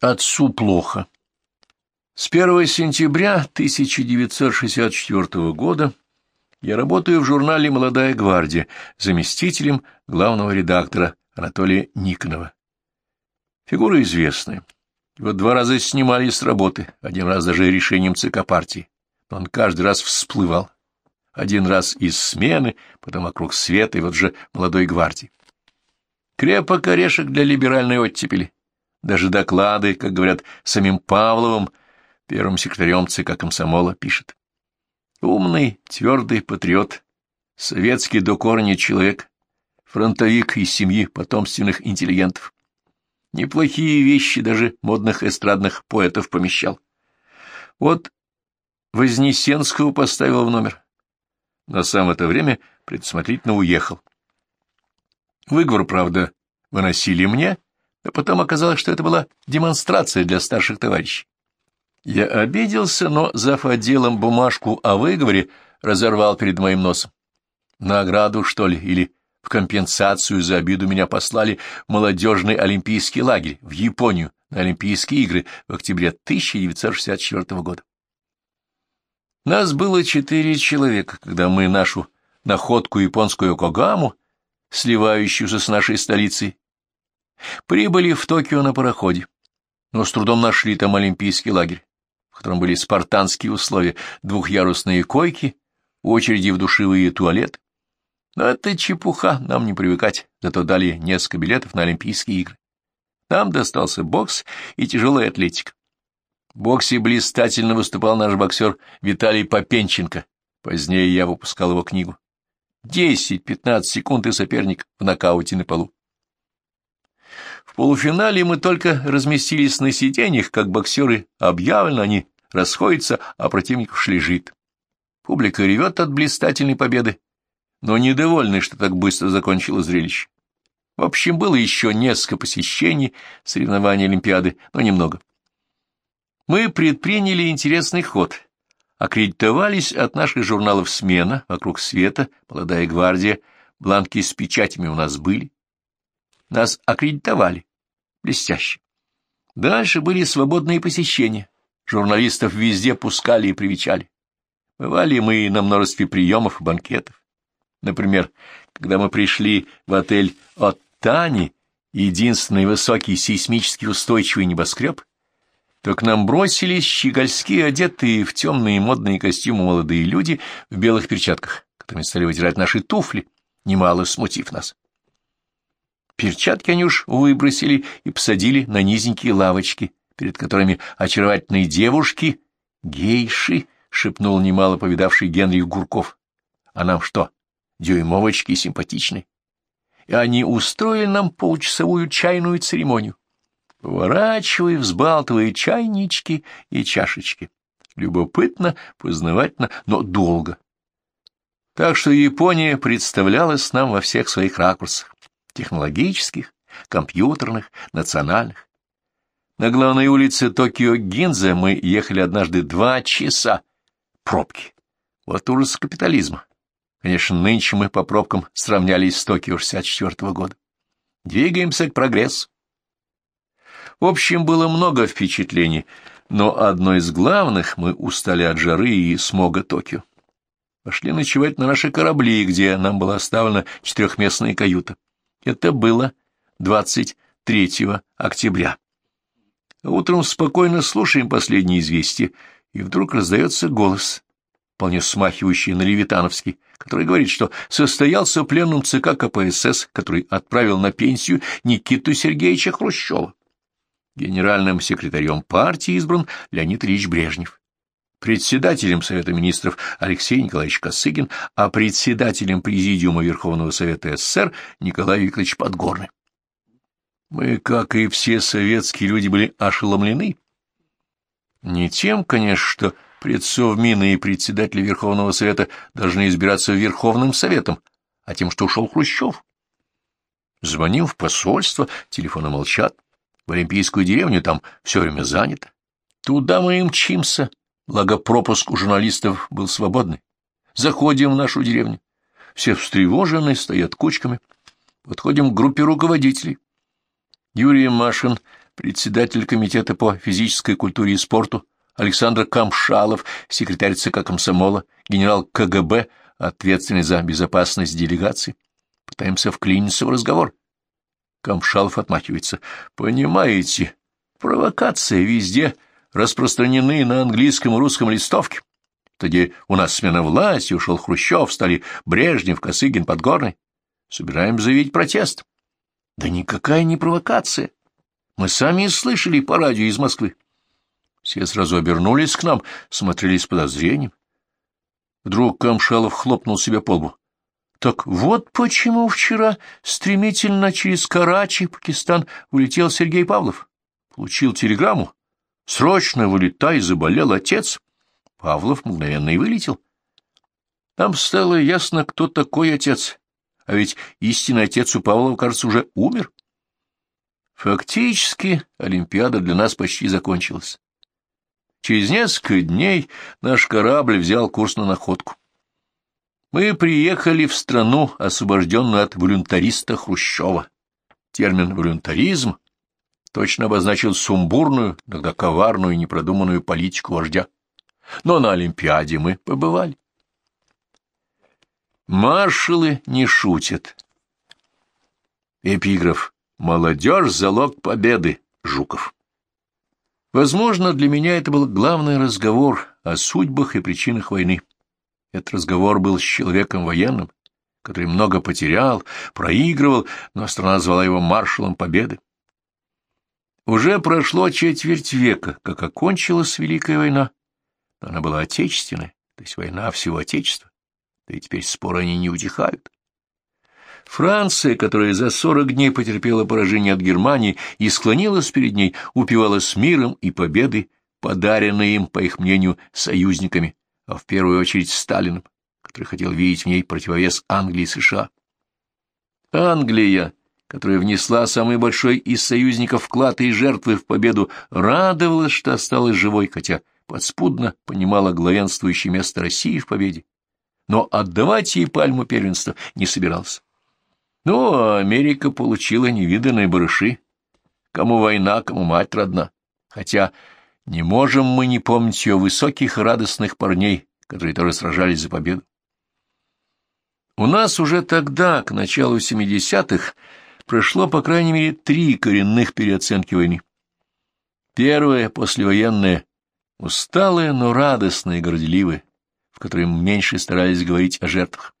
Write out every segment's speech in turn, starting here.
Отцу плохо. С 1 сентября 1964 года я работаю в журнале «Молодая гвардия» заместителем главного редактора Анатолия Никонова. Фигура известная. Его два раза снимали с работы, один раз даже решением ЦК партии. Но он каждый раз всплывал. Один раз из смены, потом вокруг света и вот же молодой гвардии. Крепок орешек для либеральной оттепели. Даже доклады, как говорят, самим Павловым, первым секретарем ЦК комсомола, пишет. Умный, твердый патриот, советский до корня человек, фронтовик из семьи потомственных интеллигентов. Неплохие вещи даже модных эстрадных поэтов помещал. Вот Вознесенского поставил в номер. На сам это время предусмотрительно уехал. Выговор, правда, выносили мне, а потом оказалось, что это была демонстрация для старших товарищей. Я обиделся, но, зав. отделом бумажку о выговоре, разорвал перед моим носом. Награду, что ли, или в компенсацию за обиду меня послали молодежный олимпийский лагерь в Японию на Олимпийские игры в октябре 1964 года. Нас было четыре человека, когда мы нашу находку японскую Когаму, сливающуюся с нашей столицей, Прибыли в Токио на пароходе, но с трудом нашли там олимпийский лагерь, в котором были спартанские условия, двухъярусные койки, очереди в душевые туалеты. Но это чепуха, нам не привыкать, зато дали несколько билетов на Олимпийские игры. Нам достался бокс и тяжелая атлетика. В боксе блистательно выступал наш боксер Виталий Попенченко. Позднее я выпускал его книгу. Десять-пятнадцать секунд и соперник в нокауте на полу. В полуфинале мы только разместились на сиденьях, как боксеры объявлено, они расходятся, а противник уж лежит. Публика ревет от блистательной победы, но недовольны, что так быстро закончилось зрелище. В общем, было еще несколько посещений соревнований Олимпиады, но немного. Мы предприняли интересный ход. Аккредитовались от наших журналов «Смена», «Вокруг света», «Молодая гвардия», бланки с печатями у нас были. Нас аккредитовали. Блестяще. Дальше были свободные посещения. Журналистов везде пускали и привечали. Бывали мы на множестве приемов и банкетов. Например, когда мы пришли в отель от Тани, единственный высокий сейсмически устойчивый небоскреб, то к нам бросились щегольские одетые в темные модные костюмы молодые люди в белых перчатках, которыми стали вытирать наши туфли, немало смутив нас. Перчатки они уж выбросили и посадили на низенькие лавочки, перед которыми очаровательные девушки, гейши, — шепнул немало повидавший Генрих Гурков. — А нам что, дюймовочки симпатичны? И они устроили нам полчасовую чайную церемонию, поворачивая, взбалтывая чайнички и чашечки. Любопытно, познавательно, но долго. Так что Япония представлялась нам во всех своих ракурсах технологических, компьютерных, национальных. На главной улице Токио-Гинзе мы ехали однажды два часа. Пробки. Вот ужас капитализма. Конечно, нынче мы по пробкам сравнялись с Токио 64 -го года. Двигаемся к прогрессу. В общем, было много впечатлений, но одно из главных — мы устали от жары и смога Токио. Пошли ночевать на наши корабли, где нам была оставлена четырехместная каюта. Это было 23 октября. Утром спокойно слушаем последние известия, и вдруг раздается голос, вполне смахивающий на Левитановский, который говорит, что состоялся пленум ЦК КПСС, который отправил на пенсию Никиту Сергеевича Хрущева. Генеральным секретарем партии избран Леонид Ильич Брежнев председателем Совета Министров Алексей Николаевич Косыгин, а председателем Президиума Верховного Совета СССР Николай Викторович Подгорный. Мы, как и все советские люди, были ошеломлены. Не тем, конечно, что предсовмины и председатели Верховного Совета должны избираться Верховным Советом, а тем, что ушел Хрущев. Звонил в посольство, телефоны молчат. В Олимпийскую деревню там все время занято. Туда мы и мчимся, Благо пропуск у журналистов был свободный. Заходим в нашу деревню. Все встревожены, стоят кучками. Подходим к группе руководителей. Юрий Машин, председатель комитета по физической культуре и спорту Александр Камшалов, секретарь ЦК комсомола, генерал КГБ, ответственный за безопасность делегации. Пытаемся вклиниться в разговор. Камшалов отмахивается. Понимаете, провокация везде распространены на английском и русском листовке. Тогда у нас смена власти, ушел Хрущев, стали Брежнев, Косыгин, Подгорный. Собираем заявить протест. Да никакая не провокация. Мы сами слышали по радио из Москвы. Все сразу обернулись к нам, смотрели с подозрением. Вдруг Камшалов хлопнул себя по лбу. Так вот почему вчера стремительно через Карачи, Пакистан, улетел Сергей Павлов. Получил телеграмму. Срочно вылетай, заболел отец. Павлов мгновенно и вылетел. Нам стало ясно, кто такой отец. А ведь истинный отец у Павлова, кажется, уже умер. Фактически Олимпиада для нас почти закончилась. Через несколько дней наш корабль взял курс на находку. Мы приехали в страну, освобожденную от волюнтариста Хрущева. Термин «волюнтаризм» точно обозначил сумбурную, иногда коварную и непродуманную политику вождя. Но на Олимпиаде мы побывали. Маршалы не шутят. Эпиграф «Молодежь — залог победы» Жуков. Возможно, для меня это был главный разговор о судьбах и причинах войны. Этот разговор был с человеком военным, который много потерял, проигрывал, но страна звала его маршалом победы. Уже прошло четверть века, как окончилась Великая война, она была отечественная, то есть война всего Отечества, да и теперь споры они не утихают. Франция, которая за сорок дней потерпела поражение от Германии и склонилась перед ней, упивалась миром и победой, подаренной им, по их мнению, союзниками, а в первую очередь Сталиным, который хотел видеть в ней противовес Англии и США. Англия, которая внесла самый большой из союзников вклад и жертвы в победу, радовалась, что осталась живой, хотя подспудно понимала главенствующее место России в победе, но отдавать ей пальму первенства не собирался. Ну, Америка получила невиданные барыши. Кому война, кому мать родна. Хотя не можем мы не помнить ее высоких радостных парней, которые тоже сражались за победу. У нас уже тогда, к началу 70-х, прошло, по крайней мере, три коренных переоценки войны. Первая, послевоенная, усталая, но радостная и горделивая, в которой меньше старались говорить о жертвах.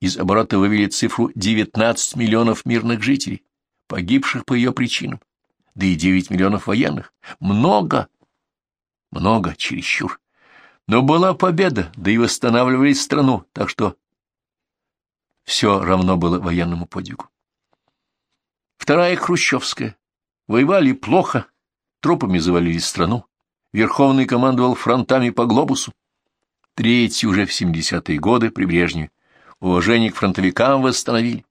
Из оборота вывели цифру 19 миллионов мирных жителей, погибших по ее причинам, да и 9 миллионов военных. Много, много, чересчур. Но была победа, да и восстанавливали страну, так что все равно было военному подвигу. Вторая Хрущевская. Воевали плохо, трупами завалили страну. Верховный командовал фронтами по глобусу. Третий уже в 70-е годы при Брежневе уважение к фронтовикам восстановили.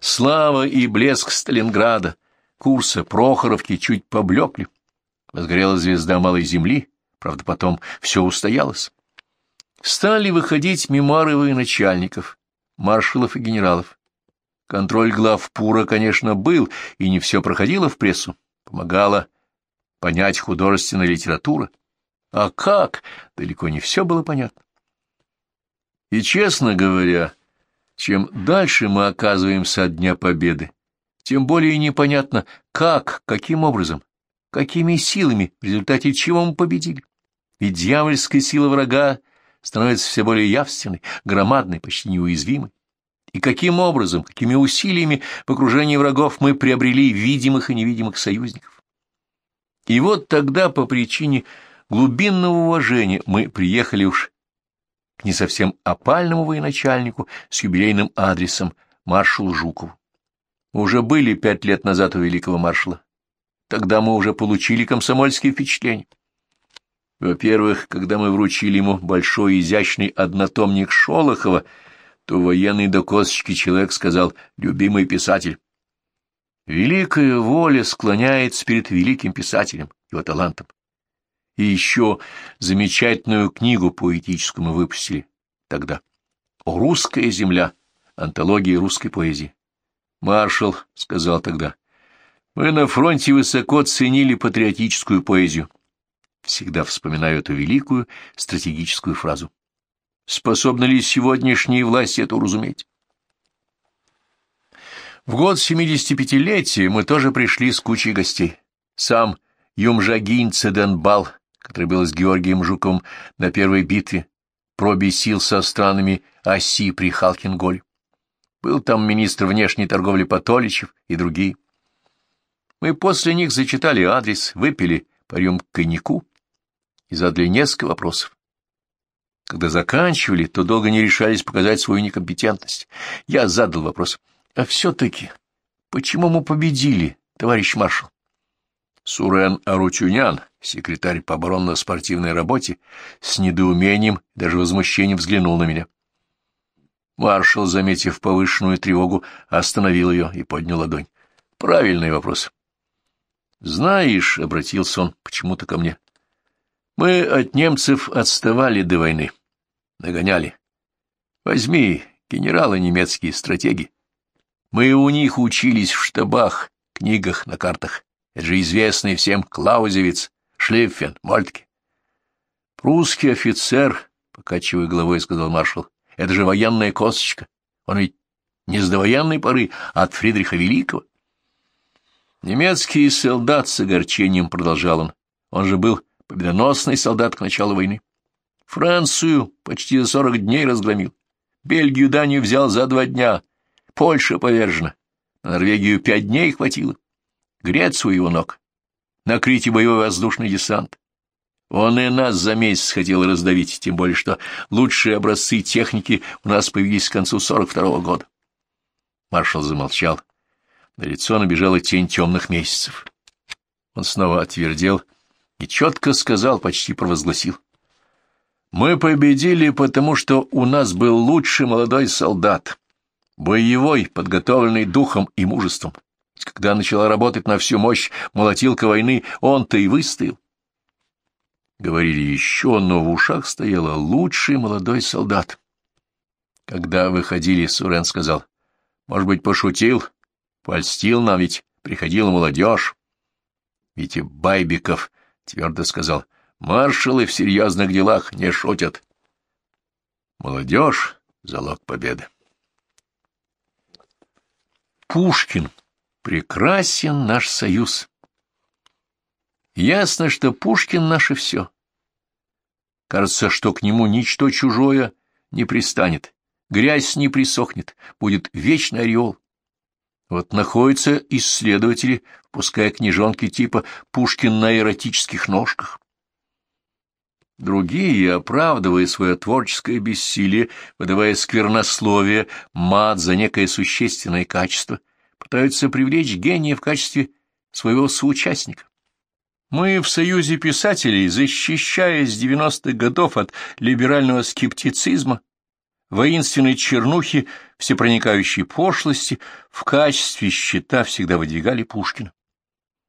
Слава и блеск Сталинграда, курса Прохоровки чуть поблекли. Возгорела звезда Малой Земли, правда, потом все устоялось. Стали выходить мемуары военачальников, маршалов и генералов. Контроль глав Пура, конечно, был, и не все проходило в прессу, помогала понять художественная литература. А как? Далеко не все было понятно. И, честно говоря, чем дальше мы оказываемся от Дня Победы, тем более непонятно, как, каким образом, какими силами, в результате чего мы победили. Ведь дьявольская сила врага становится все более явственной, громадной, почти неуязвимой. И каким образом, какими усилиями в окружении врагов мы приобрели видимых и невидимых союзников. И вот тогда, по причине глубинного уважения, мы приехали уж к не совсем опальному военачальнику с юбилейным адресом маршалу Жукову. Мы уже были пять лет назад у великого маршала. Тогда мы уже получили комсомольские впечатления. Во-первых, когда мы вручили ему большой изящный однотомник Шолохова, то военный до косточки человек сказал «любимый писатель». Великая воля склоняется перед великим писателем, его талантом. И еще замечательную книгу поэтическую выпустили тогда. «О, русская земля!» Антология русской поэзии. Маршал сказал тогда, Мы на фронте высоко ценили патриотическую поэзию. Всегда вспоминаю эту великую стратегическую фразу. Способны ли сегодняшние власти это уразуметь? В год 75-летия мы тоже пришли с кучей гостей. Сам Юмжагин Цеденбал, который был с Георгием Жуковым на первой битве, пробе сил со странами оси при Халкинголе. Был там министр внешней торговли Патоличев и другие. Мы после них зачитали адрес, выпили по рюмке коньяку и задали несколько вопросов. Когда заканчивали, то долго не решались показать свою некомпетентность. Я задал вопрос — а все-таки, почему мы победили, товарищ маршал? Сурен Арутюнян, секретарь по оборонно-спортивной работе, с недоумением, даже возмущением взглянул на меня. Маршал, заметив повышенную тревогу, остановил ее и поднял ладонь. Правильный вопрос. Знаешь, — обратился он почему-то ко мне, — мы от немцев отставали до войны, нагоняли. Возьми генералы немецкие, стратеги. Мы у них учились в штабах, книгах, на картах. Это же известный всем Клаузевиц, Шлиффен, Мольтке. Прусский офицер, покачивая головой, сказал маршал, это же военная косточка. Он ведь не с довоенной поры, а от Фридриха Великого. Немецкий солдат с огорчением продолжал он. Он же был победоносный солдат к началу войны. Францию почти за сорок дней разгромил. Бельгию, Данию взял за два дня, Польша повержена. На Норвегию пять дней хватило. Грецию его ног. На Крите боевой воздушный десант. Он и нас за месяц хотел раздавить, тем более что лучшие образцы техники у нас появились к концу сорок второго года. Маршал замолчал. На лицо набежала тень темных месяцев. Он снова отвердел и четко сказал, почти провозгласил. «Мы победили, потому что у нас был лучший молодой солдат, боевой, подготовленный духом и мужеством. Когда начала работать на всю мощь молотилка войны, он-то и выстоял. Говорили еще, но в ушах стояла лучший молодой солдат. Когда выходили, Сурен сказал, может быть, пошутил, польстил нам, ведь приходила молодежь. Витя Байбиков твердо сказал, маршалы в серьезных делах не шутят. Молодежь — залог победы. Пушкин. Прекрасен наш союз. Ясно, что Пушкин наше все. Кажется, что к нему ничто чужое не пристанет, грязь не присохнет, будет вечный ореол. Вот находятся исследователи, пуская книжонки типа «Пушкин на эротических ножках». Другие, оправдывая свое творческое бессилие, выдавая сквернословие, мат за некое существенное качество, пытаются привлечь гения в качестве своего соучастника. Мы в Союзе писателей, защищаясь с 90-х годов от либерального скептицизма, воинственной чернухи, всепроникающей пошлости, в качестве щита всегда выдвигали Пушкина.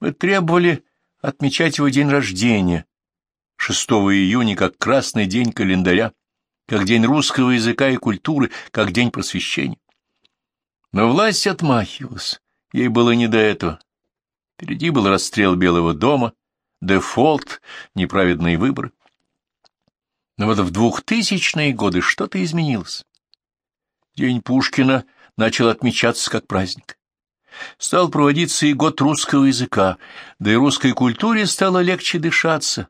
Мы требовали отмечать его день рождения, 6 июня как красный день календаря, как день русского языка и культуры, как день просвещения. Но власть отмахивалась, ей было не до этого. Впереди был расстрел Белого дома, дефолт, неправедные выборы. Но вот в двухтысячные годы что-то изменилось. День Пушкина начал отмечаться как праздник. Стал проводиться и год русского языка, да и русской культуре стало легче дышаться,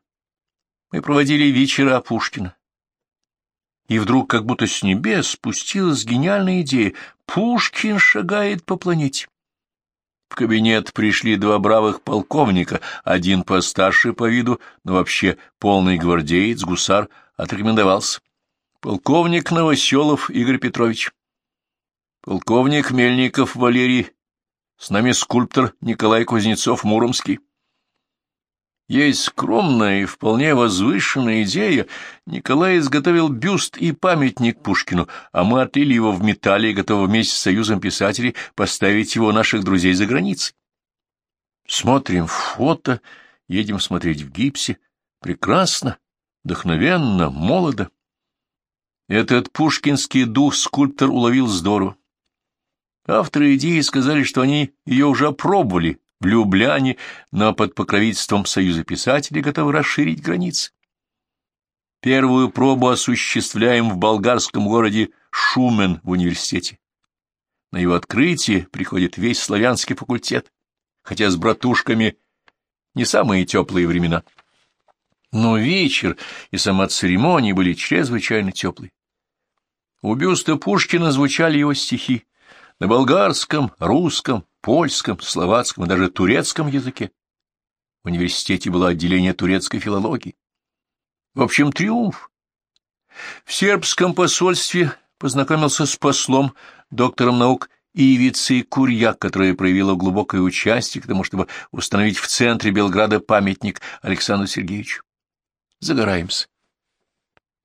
мы проводили вечера Пушкина. И вдруг, как будто с небес, спустилась гениальная идея. Пушкин шагает по планете. В кабинет пришли два бравых полковника, один постарше по виду, но вообще полный гвардеец, гусар, отрекомендовался. Полковник Новоселов Игорь Петрович. Полковник Мельников Валерий. С нами скульптор Николай Кузнецов-Муромский. Есть скромная и вполне возвышенная идея. Николай изготовил бюст и памятник Пушкину, а мы отлили его в металле и готовы вместе с Союзом писателей поставить его наших друзей за границей. Смотрим фото, едем смотреть в гипсе. Прекрасно, вдохновенно, молодо. Этот пушкинский дух скульптор уловил здорово. Авторы идеи сказали, что они ее уже опробовали в Любляне, но под покровительством Союза писателей готовы расширить границы. Первую пробу осуществляем в болгарском городе Шумен в университете. На его открытие приходит весь славянский факультет, хотя с братушками не самые теплые времена. Но вечер и сама церемония были чрезвычайно теплые. У бюста Пушкина звучали его стихи на болгарском, русском, польском, словацком и даже турецком языке. В университете было отделение турецкой филологии. В общем, триумф. В сербском посольстве познакомился с послом, доктором наук Ивицей Курьяк, которая проявила глубокое участие к тому, чтобы установить в центре Белграда памятник Александру Сергеевичу. Загораемся.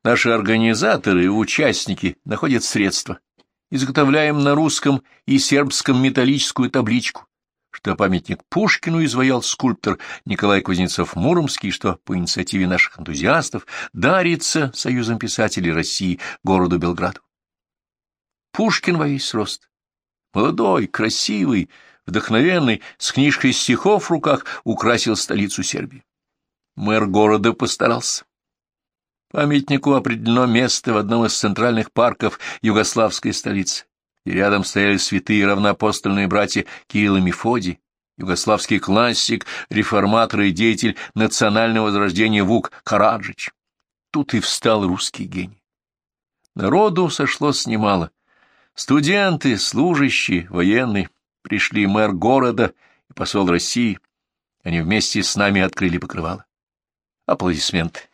Наши организаторы и участники находят средства. Изготовляем на русском и сербском металлическую табличку, что памятник Пушкину изваял скульптор Николай Кузнецов-Муромский, что по инициативе наших энтузиастов дарится Союзом писателей России городу Белграду. Пушкин во весь рост. Молодой, красивый, вдохновенный, с книжкой стихов в руках украсил столицу Сербии. Мэр города постарался. Памятнику определено место в одном из центральных парков югославской столицы, и рядом стояли святые равноапостольные братья Кирилл и Мефодий, югославский классик, реформатор и деятель национального возрождения Вук Караджич. Тут и встал русский гений. Народу сошлось немало. Студенты, служащие, военные, пришли мэр города и посол России. Они вместе с нами открыли покрывало. Аплодисменты.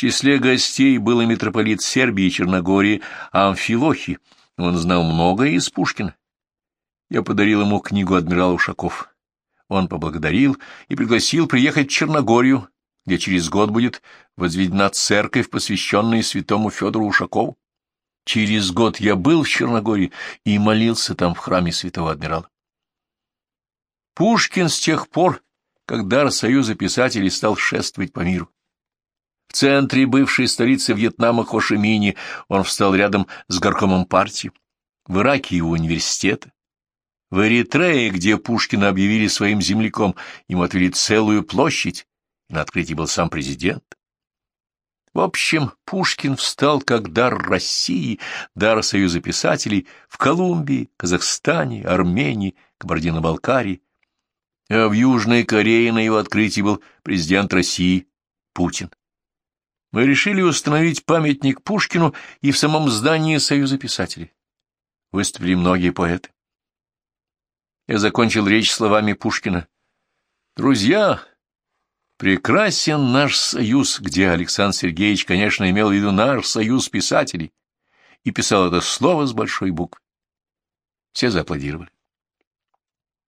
В числе гостей был и митрополит Сербии и Черногории Амфилохи. Он знал многое из Пушкина. Я подарил ему книгу адмирала Ушаков. Он поблагодарил и пригласил приехать в Черногорию, где через год будет возведена церковь, посвященная святому Федору Ушакову. Через год я был в Черногории и молился там в храме святого адмирала. Пушкин с тех пор, когда Союза писателей стал шествовать по миру, в центре бывшей столицы Вьетнама Хошимини он встал рядом с горкомом партии. В Ираке его университета. В Эритрее, где Пушкина объявили своим земляком, ему отвели целую площадь, и на открытии был сам президент. В общем, Пушкин встал как дар России, дар Союза писателей в Колумбии, Казахстане, Армении, Кабардино-Балкарии. А в Южной Корее на его открытии был президент России Путин мы решили установить памятник Пушкину и в самом здании Союза писателей. Выступили многие поэты. Я закончил речь словами Пушкина. «Друзья, прекрасен наш союз», где Александр Сергеевич, конечно, имел в виду наш союз писателей, и писал это слово с большой буквы. Все зааплодировали.